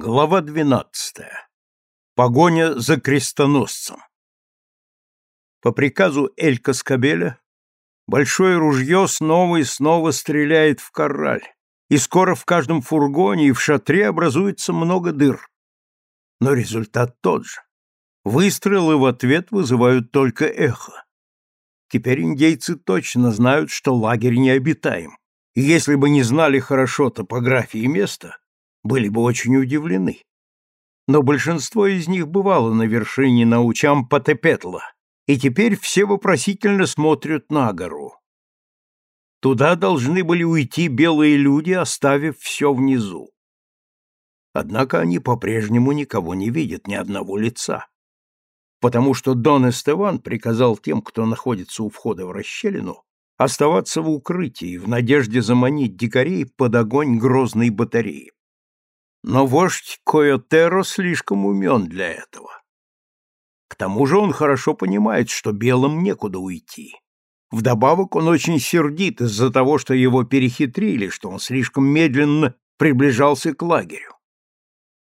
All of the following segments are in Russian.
Глава 12. Погоня за крестоносцем. По приказу Элька Скобеля большое ружье снова и снова стреляет в кораль, и скоро в каждом фургоне и в шатре образуется много дыр. Но результат тот же. Выстрелы в ответ вызывают только эхо. Теперь индейцы точно знают, что лагерь необитаем, и если бы не знали хорошо топографии места, были бы очень удивлены. Но большинство из них бывало на вершине научам Патепетла, и теперь все вопросительно смотрят на гору. Туда должны были уйти белые люди, оставив все внизу. Однако они по-прежнему никого не видят, ни одного лица. Потому что Дон Эстеван приказал тем, кто находится у входа в расщелину, оставаться в укрытии в надежде заманить дикарей под огонь грозной батареи но вождь Койотеро слишком умен для этого. К тому же он хорошо понимает, что белым некуда уйти. Вдобавок он очень сердит из-за того, что его перехитрили, что он слишком медленно приближался к лагерю.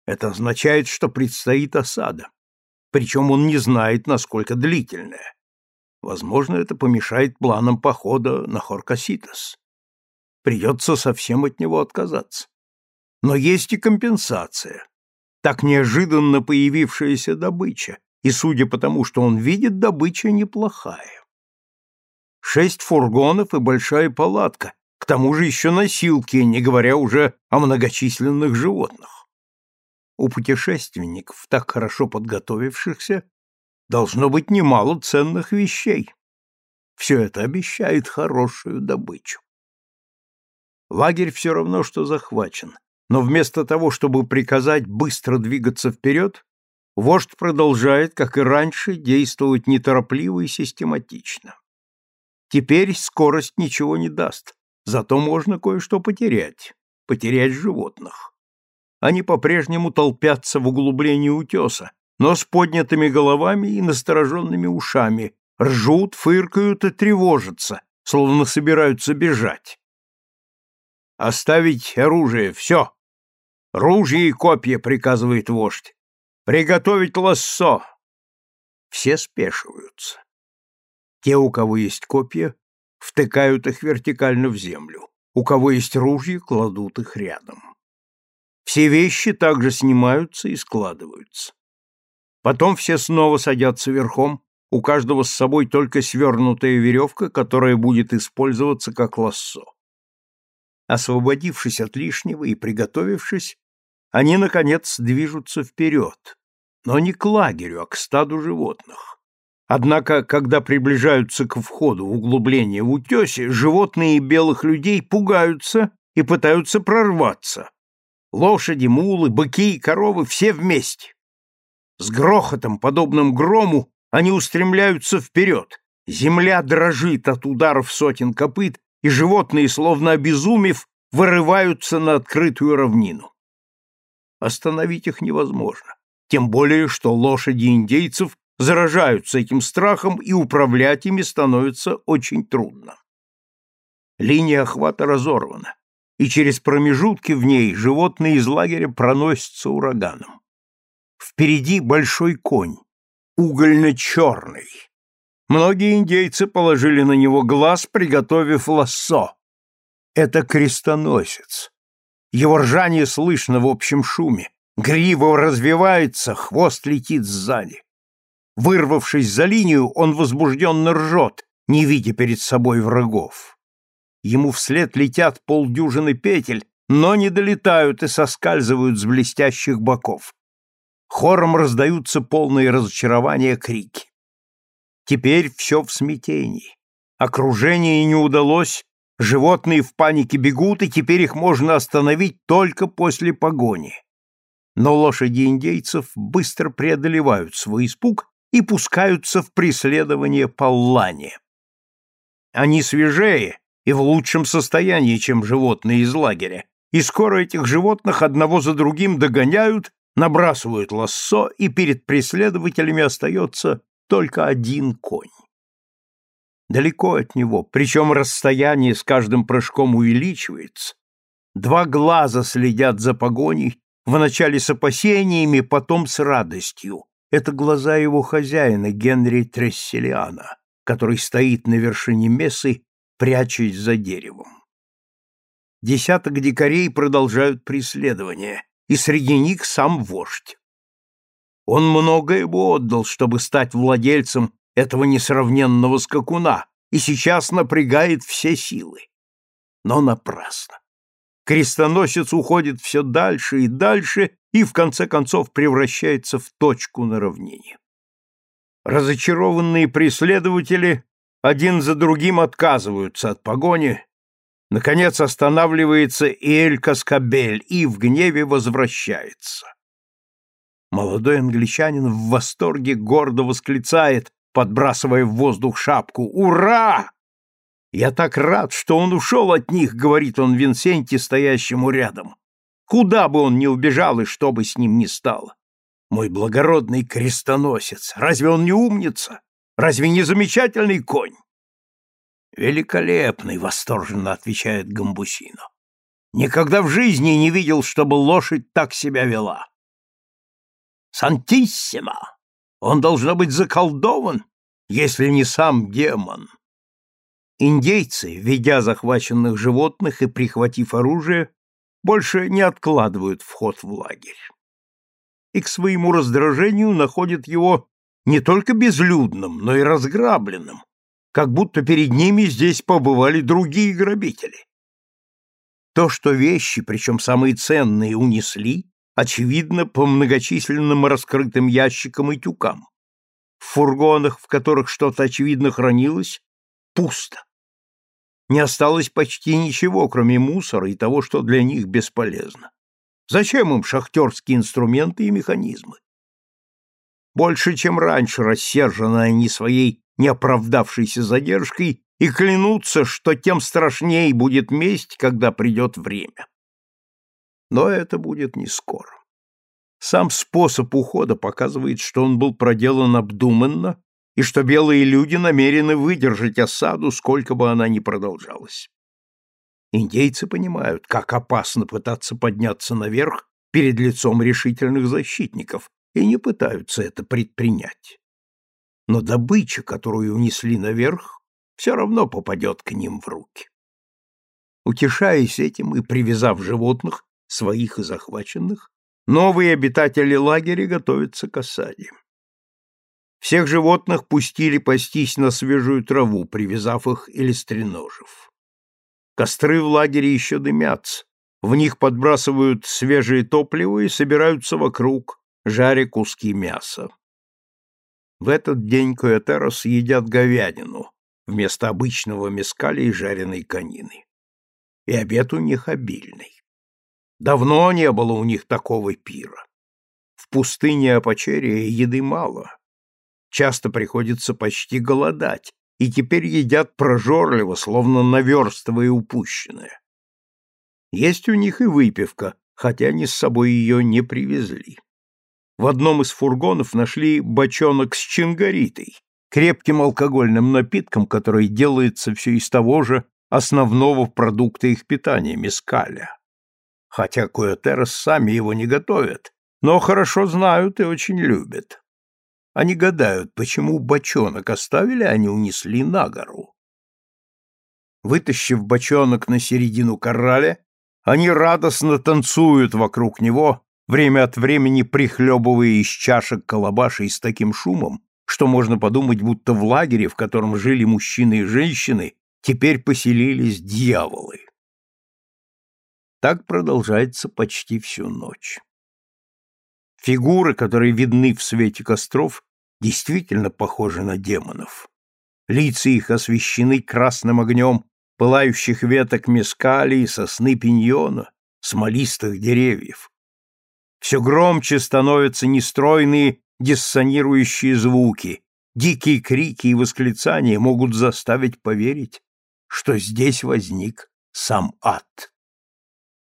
Это означает, что предстоит осада, причем он не знает, насколько длительная. Возможно, это помешает планам похода на Хоркаситас. Придется совсем от него отказаться но есть и компенсация. Так неожиданно появившаяся добыча, и, судя по тому, что он видит, добыча неплохая. Шесть фургонов и большая палатка, к тому же еще носилки, не говоря уже о многочисленных животных. У путешественников, так хорошо подготовившихся, должно быть немало ценных вещей. Все это обещает хорошую добычу. Лагерь все равно, что захвачен, но вместо того, чтобы приказать быстро двигаться вперед, вождь продолжает, как и раньше, действовать неторопливо и систематично. Теперь скорость ничего не даст, зато можно кое-что потерять, потерять животных. Они по-прежнему толпятся в углублении утеса, но с поднятыми головами и настороженными ушами, ржут, фыркают и тревожатся, словно собираются бежать. «Оставить оружие, все!» «Ружья и копья!» — приказывает вождь. «Приготовить лассо!» Все спешиваются. Те, у кого есть копья, втыкают их вертикально в землю. У кого есть ружья, кладут их рядом. Все вещи также снимаются и складываются. Потом все снова садятся верхом, у каждого с собой только свернутая веревка, которая будет использоваться как лассо. Освободившись от лишнего и приготовившись, они, наконец, движутся вперед, но не к лагерю, а к стаду животных. Однако, когда приближаются к входу в углубление в утесе, животные и белых людей пугаются и пытаются прорваться. Лошади, мулы, быки и коровы — все вместе. С грохотом, подобным грому, они устремляются вперед. Земля дрожит от ударов сотен копыт, и животные, словно обезумев, вырываются на открытую равнину. Остановить их невозможно, тем более, что лошади индейцев заражаются этим страхом и управлять ими становится очень трудно. Линия охвата разорвана, и через промежутки в ней животные из лагеря проносятся ураганом. Впереди большой конь, угольно-черный, Многие индейцы положили на него глаз, приготовив лассо. Это крестоносец. Его ржание слышно в общем шуме. Грива развивается, хвост летит сзади. Вырвавшись за линию, он возбужденно ржет, не видя перед собой врагов. Ему вслед летят полдюжины петель, но не долетают и соскальзывают с блестящих боков. Хором раздаются полные разочарования крики. Теперь все в смятении. Окружение не удалось, животные в панике бегут, и теперь их можно остановить только после погони. Но лошади индейцев быстро преодолевают свой испуг и пускаются в преследование по Паллани. Они свежее и в лучшем состоянии, чем животные из лагеря, и скоро этих животных одного за другим догоняют, набрасывают лассо, и перед преследователями остается только один конь. Далеко от него, причем расстояние с каждым прыжком увеличивается. Два глаза следят за погоней, вначале с опасениями, потом с радостью. Это глаза его хозяина, Генри Тресселиана, который стоит на вершине мессы, прячась за деревом. Десяток дикарей продолжают преследование, и среди них сам вождь. Он многое бы отдал, чтобы стать владельцем этого несравненного скакуна, и сейчас напрягает все силы. Но напрасно. Крестоносец уходит все дальше и дальше и, в конце концов, превращается в точку на равнине. Разочарованные преследователи один за другим отказываются от погони. Наконец останавливается и Эль Каскабель и в гневе возвращается. Молодой англичанин в восторге гордо восклицает, подбрасывая в воздух шапку. «Ура!» «Я так рад, что он ушел от них», — говорит он Винсенте, стоящему рядом. «Куда бы он ни убежал и что бы с ним ни стало! Мой благородный крестоносец! Разве он не умница? Разве не замечательный конь?» «Великолепный!» — восторженно отвечает Гамбусино. «Никогда в жизни не видел, чтобы лошадь так себя вела. Сантиссимо! Он, должно быть, заколдован, если не сам демон. Индейцы, ведя захваченных животных и прихватив оружие, больше не откладывают вход в лагерь. И к своему раздражению находят его не только безлюдным, но и разграбленным, как будто перед ними здесь побывали другие грабители. То, что вещи, причем самые ценные, унесли, очевидно, по многочисленным раскрытым ящикам и тюкам. В фургонах, в которых что-то очевидно хранилось, пусто. Не осталось почти ничего, кроме мусора и того, что для них бесполезно. Зачем им шахтерские инструменты и механизмы? Больше, чем раньше, рассержены они своей неоправдавшейся задержкой и клянутся, что тем страшнее будет месть, когда придет время. Но это будет не скоро. Сам способ ухода показывает, что он был проделан обдуманно и что белые люди намерены выдержать осаду, сколько бы она ни продолжалась. Индейцы понимают, как опасно пытаться подняться наверх перед лицом решительных защитников, и не пытаются это предпринять. Но добыча, которую унесли наверх, все равно попадет к ним в руки. Утешаясь этим и привязав животных, своих и захваченных, новые обитатели лагеря готовятся к осаде. Всех животных пустили пастись на свежую траву, привязав их или стреножив. Костры в лагере еще дымятся, в них подбрасывают свежие топливо и собираются вокруг, жаря куски мяса. В этот день Куэтерос едят говядину вместо обычного мескаля и жареной конины. И обед у них обильный. Давно не было у них такого пира. В пустыне Апачерия еды мало. Часто приходится почти голодать, и теперь едят прожорливо, словно наверстывая упущенное. Есть у них и выпивка, хотя они с собой ее не привезли. В одном из фургонов нашли бочонок с чингаритой, крепким алкогольным напитком, который делается все из того же основного продукта их питания – мескаля хотя Куэтерос сами его не готовят, но хорошо знают и очень любят. Они гадают, почему бочонок оставили, а не унесли на гору. Вытащив бочонок на середину корраля, они радостно танцуют вокруг него, время от времени прихлебывая из чашек колобашей с таким шумом, что можно подумать, будто в лагере, в котором жили мужчины и женщины, теперь поселились дьяволы. Так продолжается почти всю ночь. Фигуры, которые видны в свете костров, действительно похожи на демонов. Лица их освещены красным огнем пылающих веток мескали и сосны пиньона, смолистых деревьев. Все громче становятся нестройные диссонирующие звуки. Дикие крики и восклицания могут заставить поверить, что здесь возник сам ад.